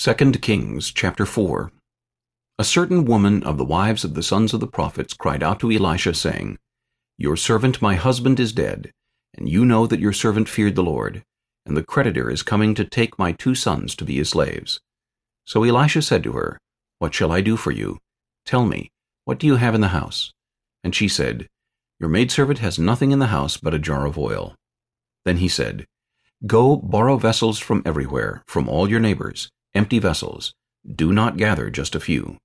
2 Kings chapter 4 A certain woman of the wives of the sons of the prophets cried out to Elisha, saying, Your servant my husband is dead, and you know that your servant feared the Lord, and the creditor is coming to take my two sons to be his slaves. So Elisha said to her, What shall I do for you? Tell me, what do you have in the house? And she said, Your maidservant has nothing in the house but a jar of oil. Then he said, Go borrow vessels from everywhere, from all your neighbors, empty vessels. Do not gather just a few.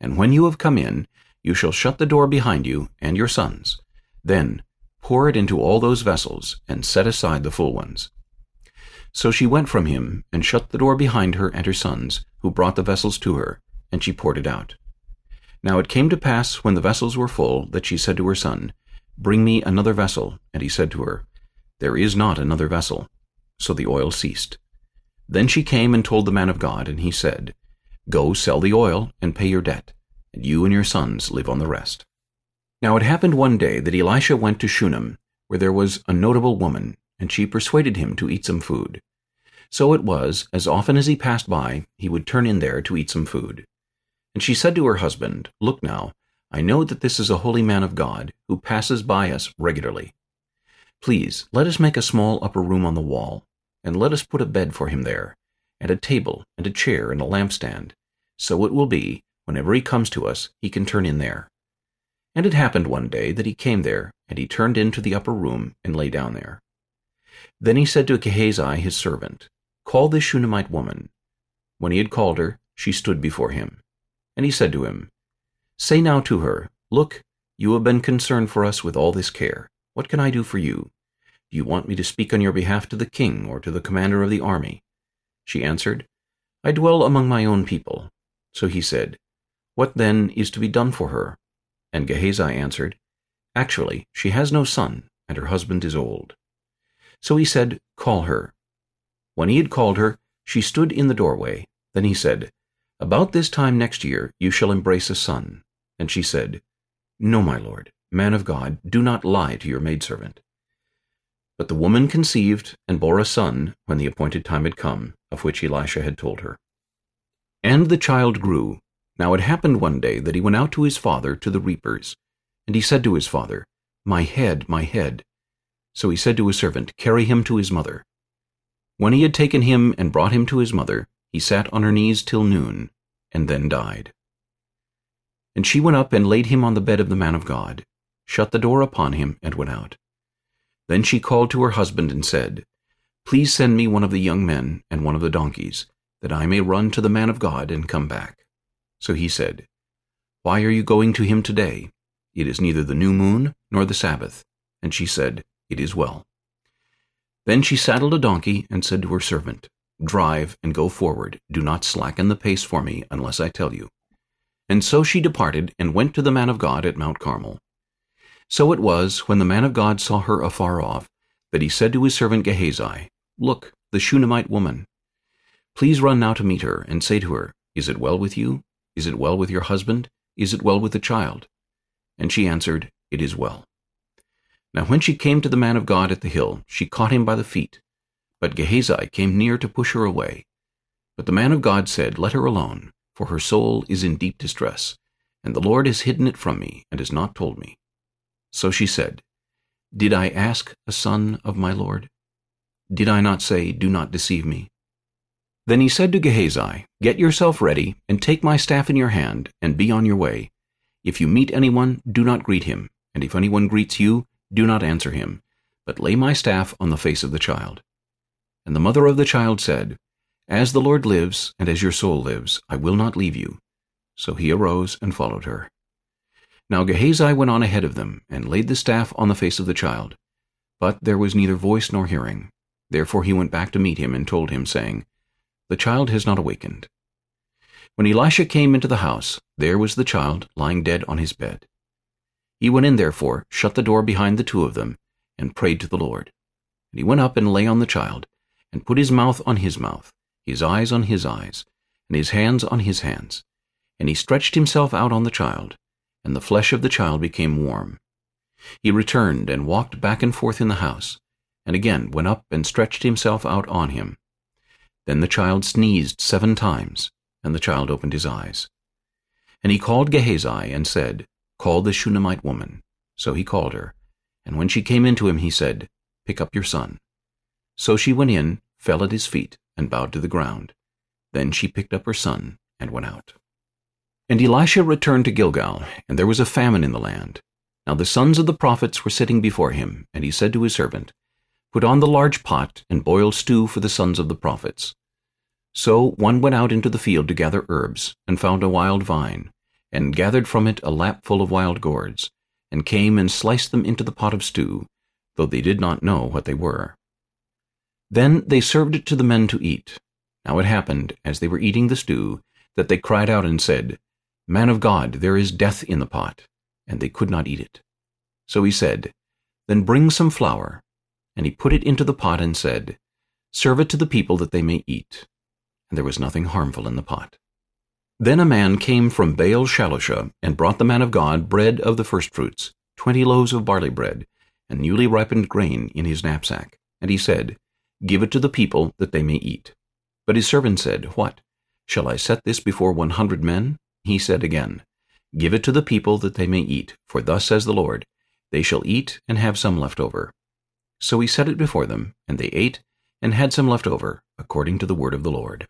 And when you have come in, you shall shut the door behind you and your sons. Then pour it into all those vessels, and set aside the full ones. So she went from him, and shut the door behind her and her sons, who brought the vessels to her, and she poured it out. Now it came to pass, when the vessels were full, that she said to her son, Bring me another vessel. And he said to her, There is not another vessel. So the oil ceased. Then she came and told the man of God, and he said, Go sell the oil and pay your debt, and you and your sons live on the rest. Now it happened one day that Elisha went to Shunem, where there was a notable woman, and she persuaded him to eat some food. So it was, as often as he passed by, he would turn in there to eat some food. And she said to her husband, Look now, I know that this is a holy man of God, who passes by us regularly. Please, let us make a small upper room on the wall, and let us put a bed for him there, and a table, and a chair, and a lampstand. So it will be, whenever he comes to us, he can turn in there. And it happened one day that he came there, and he turned into the upper room, and lay down there. Then he said to Gehazi his servant, Call this Shunammite woman. When he had called her, she stood before him. And he said to him, Say now to her, Look, you have been concerned for us with all this care. What can I do for you? You want me to speak on your behalf to the king or to the commander of the army? She answered, I dwell among my own people. So he said, What then is to be done for her? And Gehazi answered, Actually, she has no son, and her husband is old. So he said, Call her. When he had called her, she stood in the doorway. Then he said, About this time next year you shall embrace a son. And she said, No, my lord, man of God, do not lie to your maidservant. But the woman conceived and bore a son when the appointed time had come, of which Elisha had told her. And the child grew. Now it happened one day that he went out to his father to the reapers. And he said to his father, My head, my head. So he said to his servant, Carry him to his mother. When he had taken him and brought him to his mother, he sat on her knees till noon, and then died. And she went up and laid him on the bed of the man of God, shut the door upon him, and went out. Then she called to her husband and said, Please send me one of the young men and one of the donkeys, that I may run to the man of God and come back. So he said, Why are you going to him today? It is neither the new moon nor the Sabbath. And she said, It is well. Then she saddled a donkey and said to her servant, Drive and go forward. Do not slacken the pace for me unless I tell you. And so she departed and went to the man of God at Mount Carmel. So it was, when the man of God saw her afar off, that he said to his servant Gehazi, Look, the Shunammite woman. Please run now to meet her, and say to her, Is it well with you? Is it well with your husband? Is it well with the child? And she answered, It is well. Now when she came to the man of God at the hill, she caught him by the feet. But Gehazi came near to push her away. But the man of God said, Let her alone, for her soul is in deep distress, and the Lord has hidden it from me, and has not told me. So she said, Did I ask a son of my Lord? Did I not say, Do not deceive me? Then he said to Gehazi, Get yourself ready, and take my staff in your hand, and be on your way. If you meet anyone, do not greet him, and if anyone greets you, do not answer him, but lay my staff on the face of the child. And the mother of the child said, As the Lord lives, and as your soul lives, I will not leave you. So he arose and followed her. Now Gehazi went on ahead of them, and laid the staff on the face of the child. But there was neither voice nor hearing. Therefore he went back to meet him, and told him, saying, The child has not awakened. When Elisha came into the house, there was the child lying dead on his bed. He went in therefore, shut the door behind the two of them, and prayed to the Lord. And he went up and lay on the child, and put his mouth on his mouth, his eyes on his eyes, and his hands on his hands. And he stretched himself out on the child, and the flesh of the child became warm. He returned and walked back and forth in the house, and again went up and stretched himself out on him. Then the child sneezed seven times, and the child opened his eyes. And he called Gehazi and said, Call the Shunammite woman. So he called her. And when she came into him, he said, Pick up your son. So she went in, fell at his feet, and bowed to the ground. Then she picked up her son and went out. And Elisha returned to Gilgal, and there was a famine in the land. Now the sons of the prophets were sitting before him, and he said to his servant, Put on the large pot, and boil stew for the sons of the prophets. So one went out into the field to gather herbs, and found a wild vine, and gathered from it a lapful of wild gourds, and came and sliced them into the pot of stew, though they did not know what they were. Then they served it to the men to eat. Now it happened, as they were eating the stew, that they cried out and said, Man of God, there is death in the pot and they could not eat it. So he said, Then bring some flour. And he put it into the pot and said, Serve it to the people that they may eat. And there was nothing harmful in the pot. Then a man came from Baal Shalisha, and brought the man of God bread of the firstfruits, twenty loaves of barley bread, and newly ripened grain in his knapsack. And he said, Give it to the people, that they may eat. But his servant said, What? Shall I set this before one hundred men? He said again, Give it to the people that they may eat, for thus says the Lord, They shall eat and have some left over. So he set it before them, and they ate, and had some left over, according to the word of the Lord.